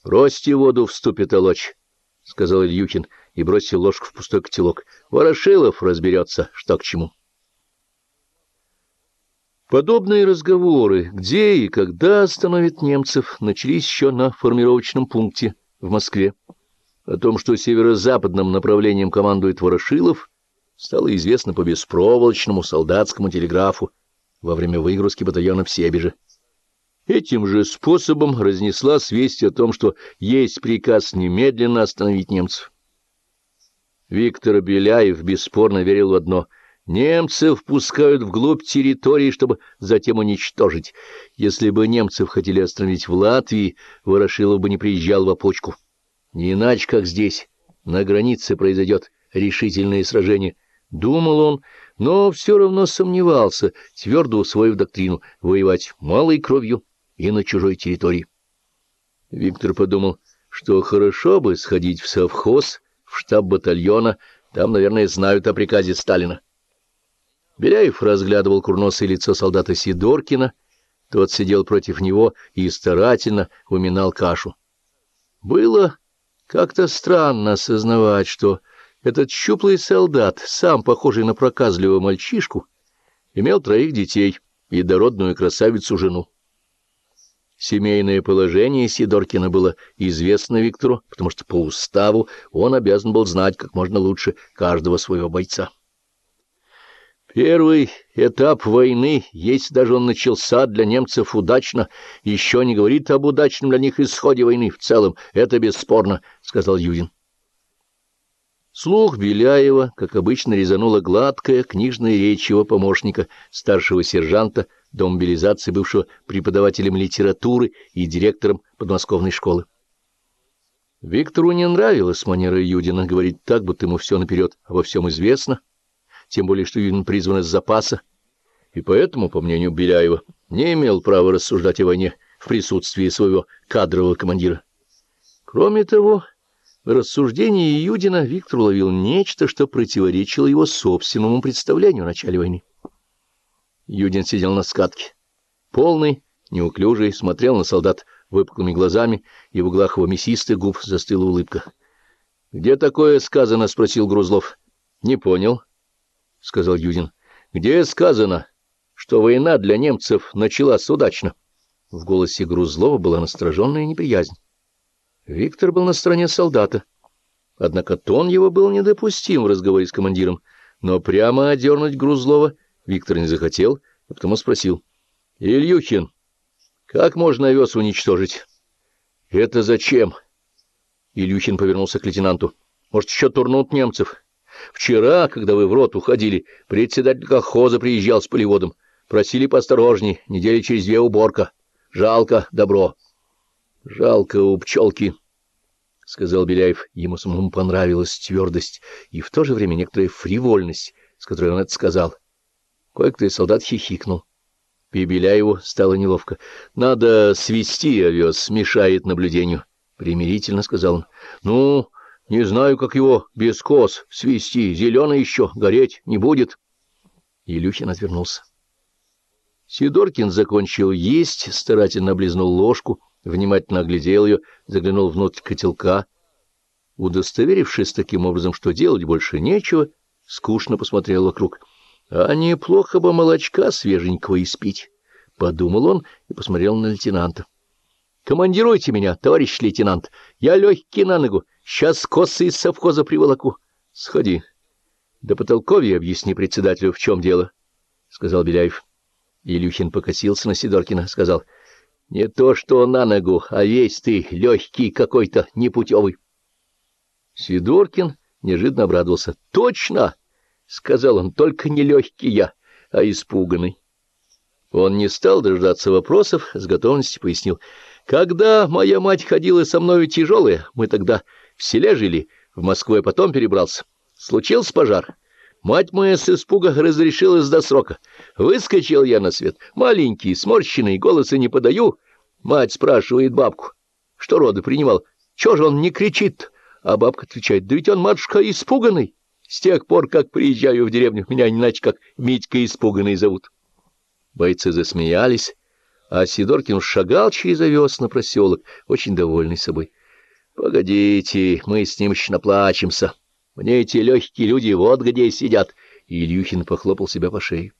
— Бросьте воду в ступе толочь, — сказал Ильюхин и бросил ложку в пустой котелок. — Ворошилов разберется, что к чему. Подобные разговоры, где и когда остановят немцев, начались еще на формировочном пункте в Москве. О том, что северо-западным направлением командует Ворошилов, стало известно по беспроволочному солдатскому телеграфу во время выгрузки батальона в Себеже. Этим же способом разнеслась весть о том, что есть приказ немедленно остановить немцев. Виктор Беляев бесспорно верил в одно — Немцев пускают вглубь территории, чтобы затем уничтожить. Если бы немцев хотели остановить в Латвии, Ворошилов бы не приезжал в опочку. Не иначе, как здесь, на границе произойдет решительное сражение. Думал он, но все равно сомневался, твердо усвоив доктрину воевать малой кровью и на чужой территории. Виктор подумал, что хорошо бы сходить в совхоз, в штаб батальона, там, наверное, знают о приказе Сталина. Беляев разглядывал курносое лицо солдата Сидоркина, тот сидел против него и старательно уминал кашу. Было как-то странно осознавать, что этот щуплый солдат, сам похожий на проказливого мальчишку, имел троих детей и дородную красавицу-жену. Семейное положение Сидоркина было известно Виктору, потому что по уставу он обязан был знать как можно лучше каждого своего бойца. Первый этап войны, если даже он начался для немцев удачно, еще не говорит об удачном для них исходе войны в целом. Это бесспорно, — сказал Юдин. Слух Беляева, как обычно, резанула гладкая книжная речь его помощника, старшего сержанта, до мобилизации бывшего преподавателем литературы и директором подмосковной школы. Виктору не нравилась манера Юдина говорить так, будто ему все наперед обо всем известно, тем более что Юдин призван из запаса, и поэтому, по мнению Беляева, не имел права рассуждать о войне в присутствии своего кадрового командира. Кроме того, в рассуждении Юдина Виктор уловил нечто, что противоречило его собственному представлению о начале войны. Юдин сидел на скатке. Полный, неуклюжий, смотрел на солдат выпуклыми глазами, и в углах его мясистых губ застыла улыбка. — Где такое сказано? — спросил Грузлов. — Не понял. —— сказал Юдин. — Где сказано, что война для немцев началась удачно? В голосе Грузлова была настороженная неприязнь. Виктор был на стороне солдата. Однако тон его был недопустим в разговоре с командиром, но прямо одернуть Грузлова Виктор не захотел, а потому спросил. — Ильюхин, как можно овес уничтожить? — Это зачем? Ильюхин повернулся к лейтенанту. — Может, еще турнут немцев? — Вчера, когда вы в рот уходили, председатель колхоза приезжал с полеводом. Просили поосторожней, недели через две уборка. Жалко добро. — Жалко у пчелки, — сказал Беляев. Ему самому понравилась твердость и в то же время некоторая фривольность, с которой он это сказал. Кое-кто из солдат хихикнул. И Беляеву стало неловко. — Надо свести овес, мешает наблюдению, — примирительно сказал он. — Ну... Не знаю, как его без кос свести, зеленый еще, гореть не будет. Илюхин отвернулся. Сидоркин закончил есть, старательно облизнул ложку, внимательно оглядел ее, заглянул внутрь котелка. Удостоверившись таким образом, что делать больше нечего, скучно посмотрел вокруг. А неплохо бы молочка свеженького испить, — подумал он и посмотрел на лейтенанта. — Командируйте меня, товарищ лейтенант, я легкий на ногу. Сейчас косы из совхоза приволоку. Сходи. До потолковья объясни председателю, в чем дело, — сказал Беляев. Илюхин покосился на Сидоркина, сказал. — Не то что на ногу, а весь ты легкий какой-то, непутевый. Сидоркин неожиданно обрадовался. — Точно! — сказал он, — только не легкий я, а испуганный. Он не стал дождаться вопросов, с готовностью пояснил. — Когда моя мать ходила со мною тяжелая, мы тогда в селе жили, в Москву я потом перебрался. Случился пожар. Мать моя с испуга разрешилась до срока. Выскочил я на свет, маленький, сморщенный, голоса не подаю. Мать спрашивает бабку, что роды принимал. Чего же он не кричит? А бабка отвечает, да ведь он, матушка, испуганный. С тех пор, как приезжаю в деревню, меня иначе как Митька испуганный зовут. Бойцы засмеялись, а Сидоркин шагал через овес на проселок, очень довольный собой. — Погодите, мы с ним еще наплачемся. Мне эти легкие люди вот где сидят. И Ильюхин похлопал себя по шее.